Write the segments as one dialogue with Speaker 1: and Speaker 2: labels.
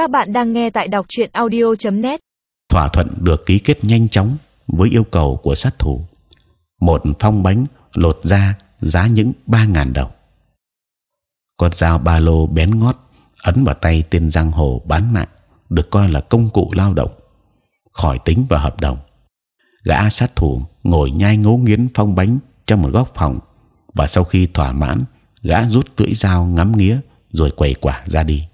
Speaker 1: Các bạn đang nghe tại đọc truyện audio.net.
Speaker 2: thỏa thuận được ký kết nhanh chóng với yêu cầu của sát thủ. Một phong bánh lột da giá những ba ngàn đồng. Con dao ba lô bén ngót ấn vào tay tên giang hồ bán mạng được coi là công cụ lao động khỏi tính vào hợp đồng. Gã sát thủ ngồi nhai ngấu nghiến phong bánh trong một góc phòng và sau khi thỏa mãn, gã rút lưỡi dao ngắm nghía rồi quầy quả ra đi.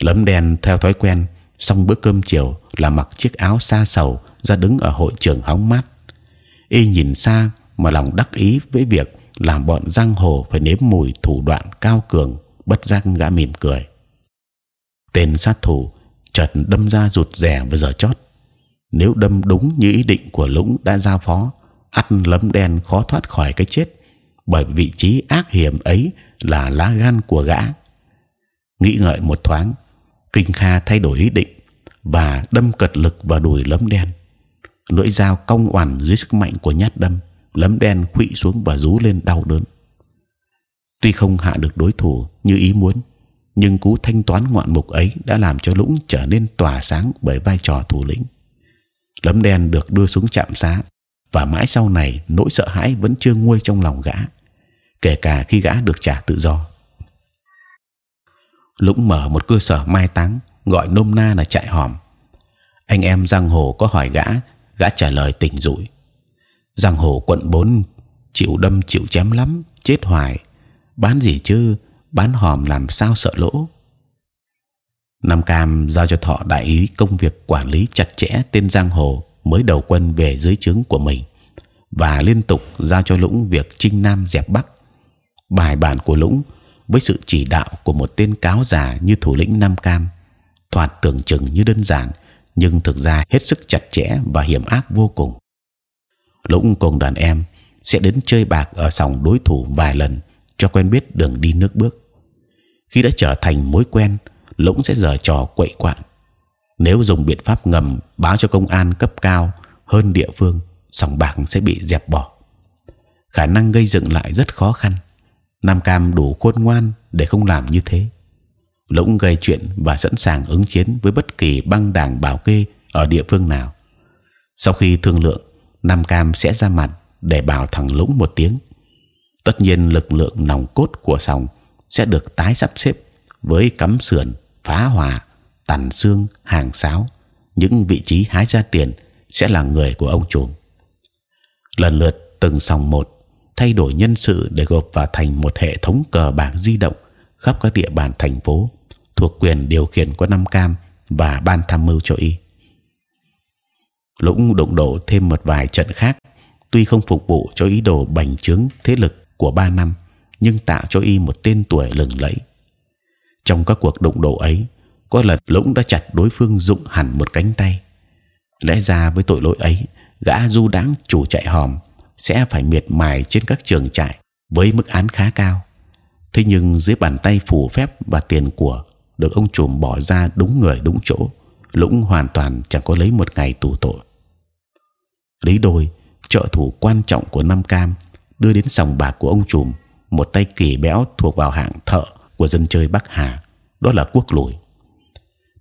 Speaker 2: Lấm đen theo thói quen xong bữa cơm chiều là mặc chiếc áo xa sầu ra đứng ở hội trường hóng mát. Y nhìn xa mà lòng đắc ý với việc làm bọn giang hồ phải nếm mùi thủ đoạn cao cường, bất giác gã mỉm cười. Tên sát thủ chợt đâm ra rụt rè và giờ chót. Nếu đâm đúng như ý định của lũng đã giao phó, ắt lấm đen khó thoát khỏi cái chết, bởi vị trí ác hiểm ấy là lá gan của gã. Nghĩ ngợi một thoáng, kinh kha thay đổi ý định và đâm cật lực vào đùi lấm đen. Lưỡi dao cong oằn dưới sức mạnh của nhát đâm, lấm đen khuỵu xuống và rú lên đau đớn. Tuy không hạ được đối thủ như ý muốn, nhưng cú thanh toán ngoạn mục ấy đã làm cho lũng trở nên tỏa sáng bởi vai trò thủ lĩnh. Lấm đen được đưa xuống trạm xá và mãi sau này nỗi sợ hãi vẫn chưa nguôi trong lòng gã, kể cả khi gã được trả tự do. Lũng mở một cơ sở mai táng gọi nôm na là trại hòm. Anh em giang hồ có hỏi gã, gã trả lời tỉnh rủi. Giang hồ quận 4 chịu đâm chịu chém lắm, chết hoài. Bán gì chứ? Bán hòm làm sao sợ lỗ? Nam Cam giao cho thọ đại ý công việc quản lý chặt chẽ tên giang hồ mới đầu quân về dưới trướng của mình và liên tục giao cho Lũng việc chinh nam dẹp bắc. Bài bản của Lũng với sự chỉ đạo của một tên cáo già như thủ lĩnh Nam Cam, thoạt tưởng chừng như đơn giản nhưng thực ra hết sức chặt chẽ và hiểm ác vô cùng. Lũng cùng đàn em sẽ đến chơi bạc ở sòng đối thủ vài lần cho quen biết đường đi nước bước. Khi đã trở thành mối quen, Lũng sẽ giở trò quậy quạng. Nếu dùng biện pháp ngầm báo cho công an cấp cao hơn địa phương, sòng bạc sẽ bị dẹp bỏ. Khả năng gây dựng lại rất khó khăn. Nam Cam đủ khôn ngoan để không làm như thế. Lũng gây chuyện và sẵn sàng ứng chiến với bất kỳ băng đảng bảo kê ở địa phương nào. Sau khi thương lượng, Nam Cam sẽ ra mặt để bảo thằng Lũng một tiếng. Tất nhiên lực lượng nòng cốt của sòng sẽ được tái sắp xếp với cắm sườn, phá hòa, tàn xương, hàng sáo. Những vị trí hái ra tiền sẽ là người của ông chủ. Lần lượt từng sòng một thay đổi nhân sự để gộp vào thành một hệ thống cờ bạc di động khắp các địa bàn thành phố thuộc quyền điều khiển của Nam Cam và ban tham mưu cho y. Lũng đụng độ thêm một vài trận khác, tuy không phục vụ cho ý đồ bành trướng thế lực của ba năm, nhưng tạo cho y một tên tuổi lừng lẫy. Trong các cuộc đụng độ ấy, có lần Lũng đã chặt đối phương dụng hẳn một cánh tay. Lẽ ra với tội lỗi ấy, gã du đáng chủ chạy hòm sẽ phải miệt mài trên các trường trại với mức án khá cao. Thế nhưng dưới bàn tay phù phép và tiền của được ông trùm bỏ ra đúng người đúng chỗ, Lũng hoàn toàn chẳng có lấy một ngày tù tội. Lý đôi trợ thủ quan trọng của Nam Cam đưa đến sòng bạc của ông trùm một tay kỳ béo thuộc vào hạng thợ của dân chơi Bắc Hà, đó là Quốc Lùi.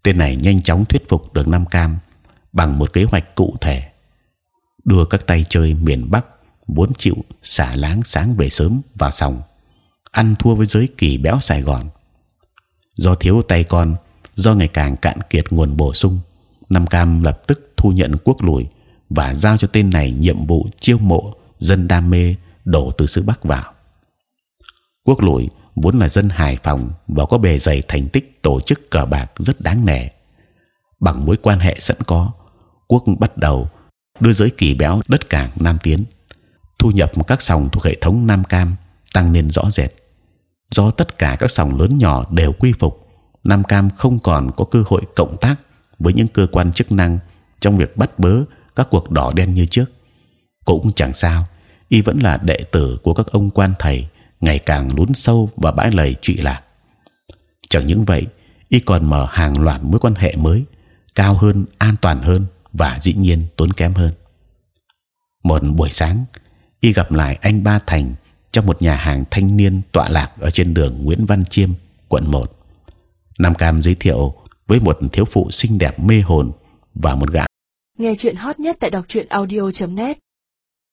Speaker 2: Tên này nhanh chóng thuyết phục được Nam Cam bằng một kế hoạch cụ thể, đưa các tay chơi miền Bắc muốn chịu xả láng sáng về sớm vào sòng, ăn thua với giới kỳ béo Sài Gòn. Do thiếu tay con, do ngày càng cạn kiệt nguồn bổ sung, Nam Cam lập tức thu nhận Quốc Lùi và giao cho tên này nhiệm vụ chiêu mộ dân đam mê đổ từ xứ Bắc vào. Quốc Lùi vốn là dân Hải Phòng và có bề dày thành tích tổ chức cờ bạc rất đáng nể. Bằng mối quan hệ sẵn có, Quốc bắt đầu đưa giới kỳ béo đất cảng Nam Tiến, thu nhập các sòng thuộc hệ thống Nam Cam tăng lên rõ rệt. Do tất cả các sòng lớn nhỏ đều quy phục, Nam Cam không còn có cơ hội cộng tác với những cơ quan chức năng trong việc bắt bớ các cuộc đỏ đen như trước. Cũng chẳng sao, y vẫn là đệ tử của các ông quan thầy ngày càng lún sâu vào bãi lầy trụy lạc. Chẳng những vậy, y còn mở hàng loạt mối quan hệ mới, cao hơn, an toàn hơn và dĩ nhiên tốn kém hơn. Một buổi sáng, y gặp lại anh Ba Thành trong một nhà hàng thanh niên tọa lạc ở trên đường Nguyễn Văn Chiêm, quận 1. Nam Cam giới thiệu với một thiếu phụ xinh đẹp mê hồn và một gã
Speaker 1: nghe chuyện hot nhất tại đọc truyện audio .net